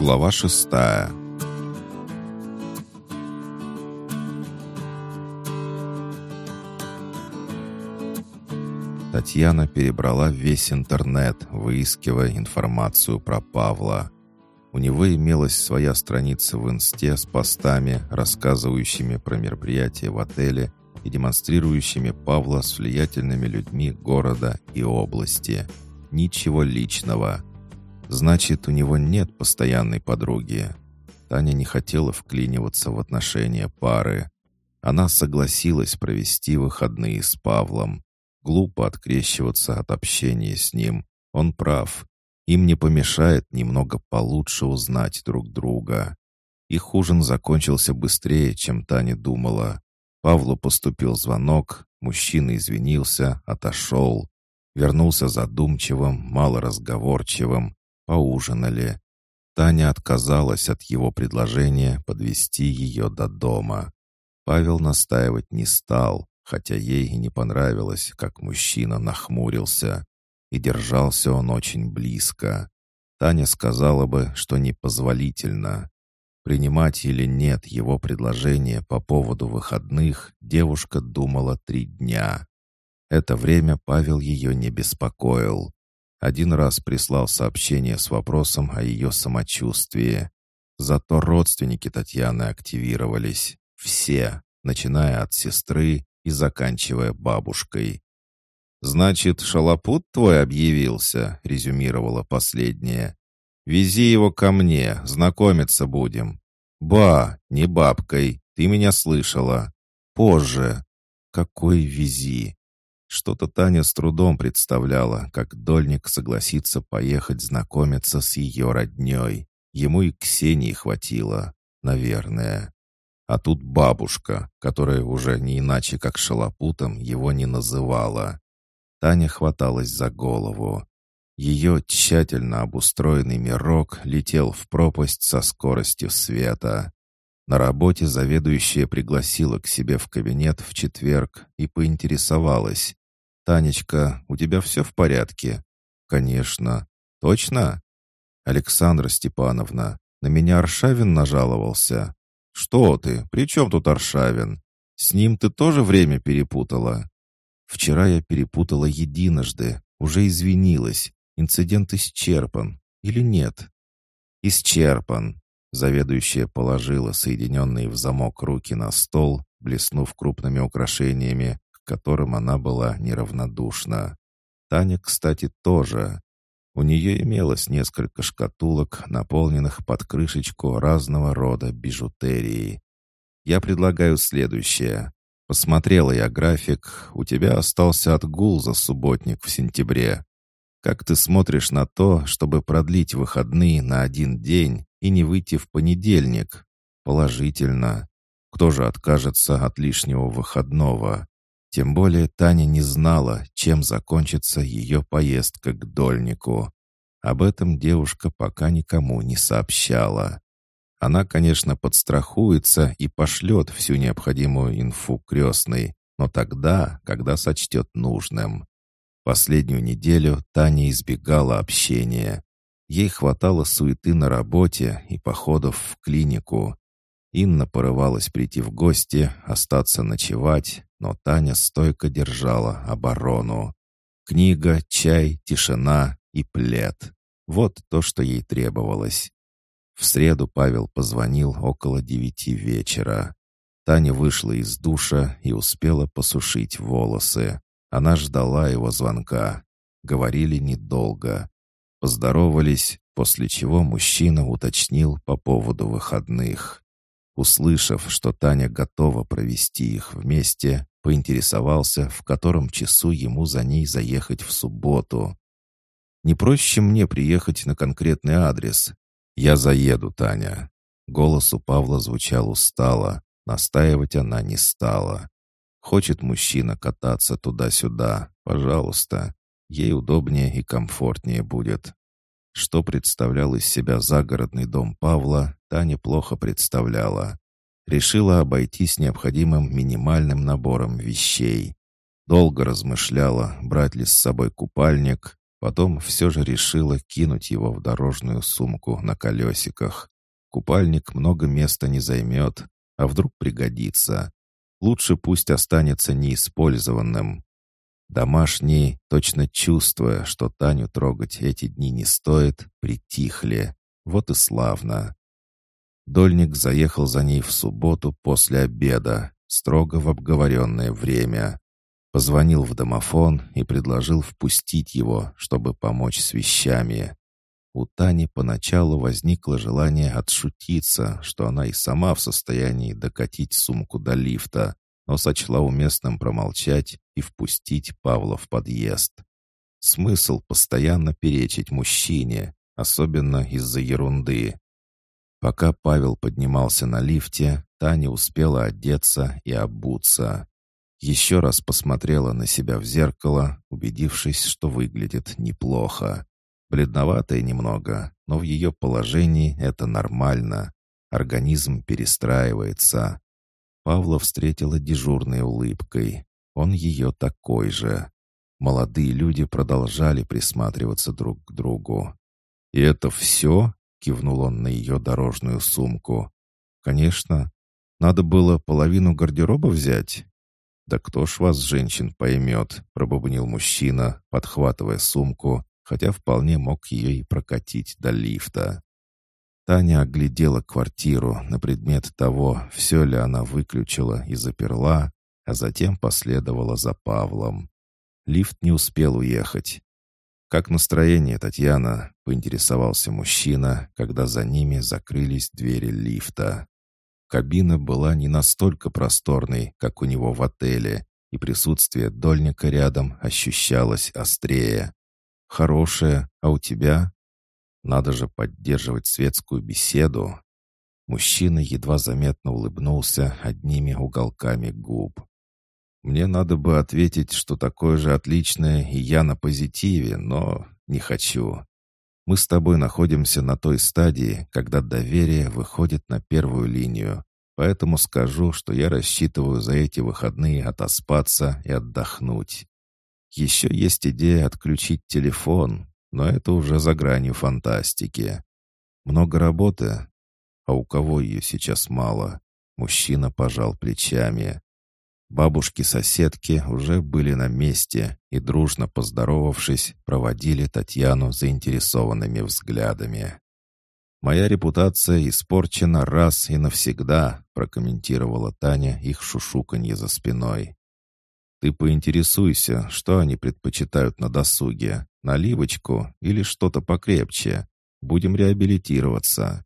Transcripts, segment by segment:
Глава шестая Татьяна перебрала весь интернет, выискивая информацию про Павла. У него имелась своя страница в инсте с постами, рассказывающими про мероприятия в отеле и демонстрирующими Павла с влиятельными людьми города и области. Ничего личного. Значит, у него нет постоянной подруги. Таня не хотела вклиниваться в отношения пары. Она согласилась провести выходные с Павлом. Глупо открещиваться от общения с ним. Он прав. Им не помешает немного получше узнать друг друга. Их ужин закончился быстрее, чем Таня думала. Павлу поступил звонок, мужчина извинился, отошел. Вернулся задумчивым, малоразговорчивым. Поужинали. Таня отказалась от его предложения подвести ее до дома. Павел настаивать не стал, хотя ей и не понравилось, как мужчина нахмурился. И держался он очень близко. Таня сказала бы, что непозволительно. Принимать или нет его предложение по поводу выходных девушка думала три дня. Это время Павел ее не беспокоил. Один раз прислал сообщение с вопросом о ее самочувствии. Зато родственники Татьяны активировались. Все, начиная от сестры и заканчивая бабушкой. «Значит, шалопут твой объявился», — резюмировала последняя. «Вези его ко мне, знакомиться будем». «Ба, не бабкой, ты меня слышала. Позже». «Какой вези?» Что-то Таня с трудом представляла, как Дольник согласится поехать знакомиться с ее родней. Ему и Ксении хватило, наверное. А тут бабушка, которая уже не иначе как шалопутом его не называла. Таня хваталась за голову. Ее тщательно обустроенный мирок летел в пропасть со скоростью света. На работе заведующая пригласила к себе в кабинет в четверг и поинтересовалась. «Танечка, у тебя все в порядке?» «Конечно». «Точно?» «Александра Степановна, на меня Аршавин нажаловался. «Что ты? При чем тут Аршавин? С ним ты тоже время перепутала?» «Вчера я перепутала единожды, уже извинилась. Инцидент исчерпан. Или нет?» «Исчерпан», — заведующая положила соединенные в замок руки на стол, блеснув крупными украшениями, которым она была неравнодушна. Таня, кстати, тоже. У нее имелось несколько шкатулок, наполненных под крышечку разного рода бижутерии. Я предлагаю следующее. Посмотрела я график, у тебя остался отгул за субботник в сентябре. Как ты смотришь на то, чтобы продлить выходные на один день и не выйти в понедельник? Положительно. Кто же откажется от лишнего выходного? Тем более Таня не знала, чем закончится ее поездка к Дольнику. Об этом девушка пока никому не сообщала. Она, конечно, подстрахуется и пошлет всю необходимую инфу крестной, но тогда, когда сочтет нужным. Последнюю неделю Таня избегала общения. Ей хватало суеты на работе и походов в клинику. Инна порывалась прийти в гости, остаться ночевать, но Таня стойко держала оборону. Книга, чай, тишина и плед. Вот то, что ей требовалось. В среду Павел позвонил около девяти вечера. Таня вышла из душа и успела посушить волосы. Она ждала его звонка. Говорили недолго. Поздоровались, после чего мужчина уточнил по поводу выходных. Услышав, что Таня готова провести их вместе, поинтересовался, в котором часу ему за ней заехать в субботу. «Не проще мне приехать на конкретный адрес?» «Я заеду, Таня». Голос у Павла звучал устало, настаивать она не стала. Хочет мужчина кататься туда-сюда, пожалуйста. Ей удобнее и комфортнее будет. Что представлял из себя загородный дом Павла, Таня плохо представляла. Решила обойтись необходимым минимальным набором вещей. Долго размышляла, брать ли с собой купальник. Потом все же решила кинуть его в дорожную сумку на колесиках. Купальник много места не займет, а вдруг пригодится. Лучше пусть останется неиспользованным. Домашние, точно чувствуя, что Таню трогать эти дни не стоит, притихли. Вот и славно. Дольник заехал за ней в субботу после обеда, строго в обговоренное время. Позвонил в домофон и предложил впустить его, чтобы помочь с вещами. У Тани поначалу возникло желание отшутиться, что она и сама в состоянии докатить сумку до лифта, но сочла уместным промолчать и впустить Павла в подъезд. Смысл постоянно перечить мужчине, особенно из-за ерунды. Пока Павел поднимался на лифте, Таня успела одеться и обуться. Еще раз посмотрела на себя в зеркало, убедившись, что выглядит неплохо. Бледноватая немного, но в ее положении это нормально. Организм перестраивается. Павла встретила дежурной улыбкой. Он ее такой же. Молодые люди продолжали присматриваться друг к другу. «И это все?» — кивнул он на ее дорожную сумку. «Конечно. Надо было половину гардероба взять?» «Да кто ж вас, женщин, поймет?» — пробубнил мужчина, подхватывая сумку, хотя вполне мог ее и прокатить до лифта. Таня оглядела квартиру на предмет того, все ли она выключила и заперла, а затем последовала за Павлом. Лифт не успел уехать. «Как настроение, Татьяна?» — поинтересовался мужчина, когда за ними закрылись двери лифта. Кабина была не настолько просторной, как у него в отеле, и присутствие дольника рядом ощущалось острее. «Хорошая, а у тебя?» «Надо же поддерживать светскую беседу». Мужчина едва заметно улыбнулся одними уголками губ. «Мне надо бы ответить, что такое же отличное, и я на позитиве, но не хочу. Мы с тобой находимся на той стадии, когда доверие выходит на первую линию. Поэтому скажу, что я рассчитываю за эти выходные отоспаться и отдохнуть. Еще есть идея отключить телефон, но это уже за гранью фантастики. Много работы, а у кого ее сейчас мало? Мужчина пожал плечами. Бабушки-соседки уже были на месте и, дружно поздоровавшись, проводили Татьяну заинтересованными взглядами. «Моя репутация испорчена раз и навсегда», прокомментировала Таня их шушуканье за спиной. «Ты поинтересуйся, что они предпочитают на досуге, наливочку или что-то покрепче. Будем реабилитироваться».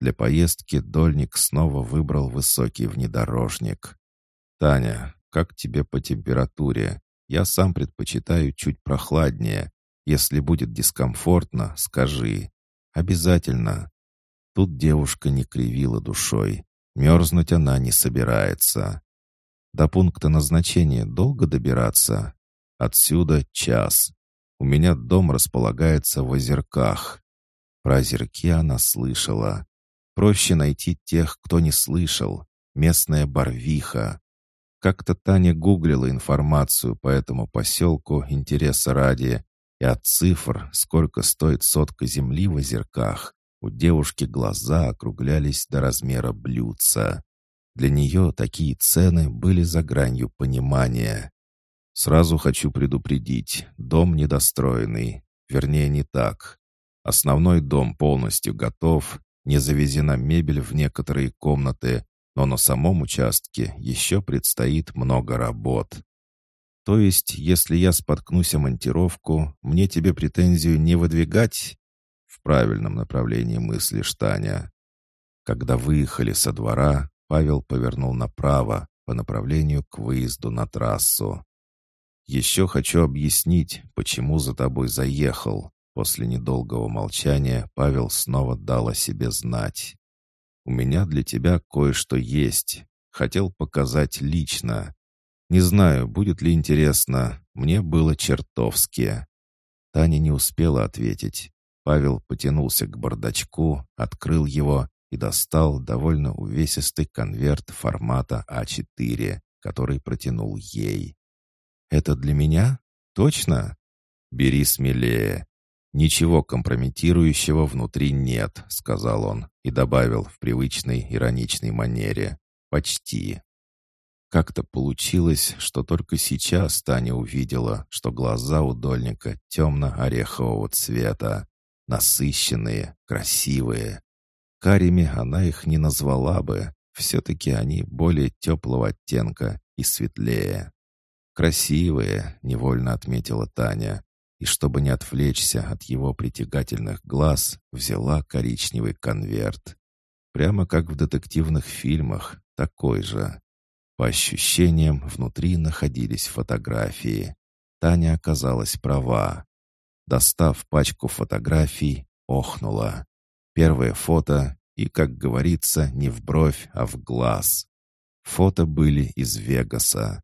Для поездки Дольник снова выбрал высокий внедорожник. «Таня, как тебе по температуре? Я сам предпочитаю чуть прохладнее. Если будет дискомфортно, скажи. Обязательно». Тут девушка не кривила душой. Мерзнуть она не собирается. До пункта назначения долго добираться? Отсюда час. У меня дом располагается в озерках. Про озерки она слышала. Проще найти тех, кто не слышал. Местная Барвиха. Как-то Таня гуглила информацию по этому поселку интереса ради, и от цифр, сколько стоит сотка земли в озерках, у девушки глаза округлялись до размера блюдца. Для нее такие цены были за гранью понимания. Сразу хочу предупредить, дом недостроенный. Вернее, не так. Основной дом полностью готов, не завезена мебель в некоторые комнаты, но на самом участке еще предстоит много работ. То есть, если я споткнусь о монтировку, мне тебе претензию не выдвигать? В правильном направлении мысли Штаня. Когда выехали со двора, Павел повернул направо по направлению к выезду на трассу. «Еще хочу объяснить, почему за тобой заехал». После недолгого молчания Павел снова дал о себе знать. У меня для тебя кое-что есть. Хотел показать лично. Не знаю, будет ли интересно. Мне было чертовски». Таня не успела ответить. Павел потянулся к бардачку, открыл его и достал довольно увесистый конверт формата А4, который протянул ей. «Это для меня? Точно?» «Бери смелее. Ничего компрометирующего внутри нет», — сказал он и добавил в привычной ироничной манере. «Почти». Как-то получилось, что только сейчас Таня увидела, что глаза у Дольника темно-орехового цвета, насыщенные, красивые. Карими она их не назвала бы, все-таки они более теплого оттенка и светлее. «Красивые», — невольно отметила Таня, и, чтобы не отвлечься от его притягательных глаз, взяла коричневый конверт. Прямо как в детективных фильмах, такой же. По ощущениям, внутри находились фотографии. Таня оказалась права. Достав пачку фотографий, охнула. Первое фото и, как говорится, не в бровь, а в глаз. Фото были из Вегаса.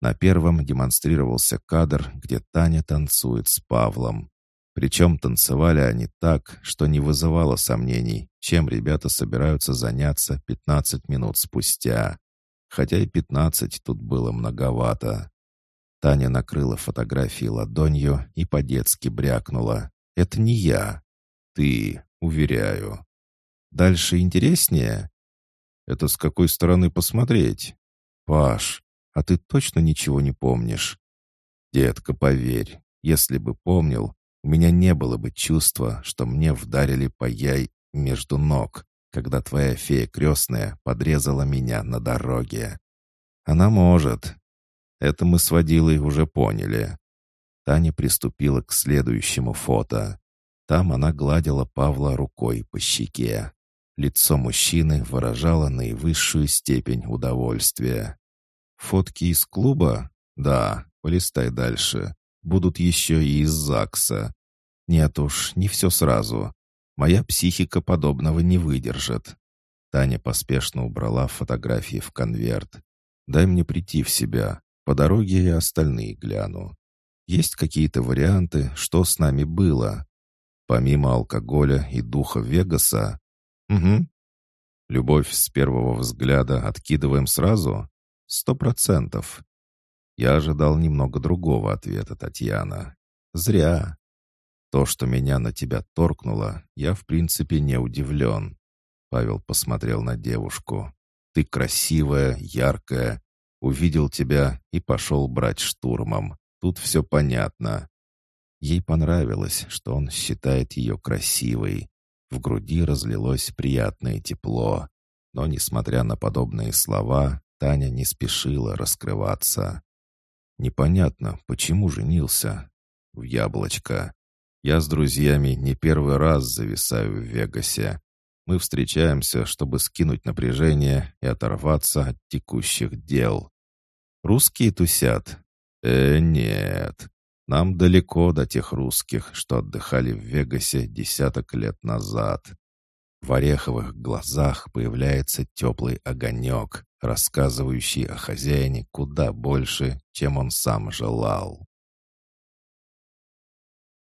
На первом демонстрировался кадр, где Таня танцует с Павлом. Причем танцевали они так, что не вызывало сомнений, чем ребята собираются заняться 15 минут спустя хотя и пятнадцать тут было многовато. Таня накрыла фотографии ладонью и по-детски брякнула. «Это не я. Ты, уверяю. Дальше интереснее?» «Это с какой стороны посмотреть?» «Паш, а ты точно ничего не помнишь?» «Детка, поверь, если бы помнил, у меня не было бы чувства, что мне вдарили по яй между ног когда твоя фея крестная подрезала меня на дороге. Она может. Это мы с водилой уже поняли. Таня приступила к следующему фото. Там она гладила Павла рукой по щеке. Лицо мужчины выражало наивысшую степень удовольствия. «Фотки из клуба? Да, полистай дальше. Будут еще и из ЗАГСа. Нет уж, не все сразу. Моя психика подобного не выдержит. Таня поспешно убрала фотографии в конверт. «Дай мне прийти в себя. По дороге я остальные гляну. Есть какие-то варианты, что с нами было? Помимо алкоголя и духа Вегаса? Угу. Любовь с первого взгляда откидываем сразу? Сто процентов. Я ожидал немного другого ответа, Татьяна. Зря. То, что меня на тебя торкнуло, я в принципе не удивлен. Павел посмотрел на девушку. Ты красивая, яркая. Увидел тебя и пошел брать штурмом. Тут все понятно. Ей понравилось, что он считает ее красивой. В груди разлилось приятное тепло. Но, несмотря на подобные слова, Таня не спешила раскрываться. Непонятно, почему женился. В яблочко. Я с друзьями не первый раз зависаю в Вегасе. Мы встречаемся, чтобы скинуть напряжение и оторваться от текущих дел. Русские тусят? Э, нет. Нам далеко до тех русских, что отдыхали в Вегасе десяток лет назад. В ореховых глазах появляется теплый огонек, рассказывающий о хозяине куда больше, чем он сам желал.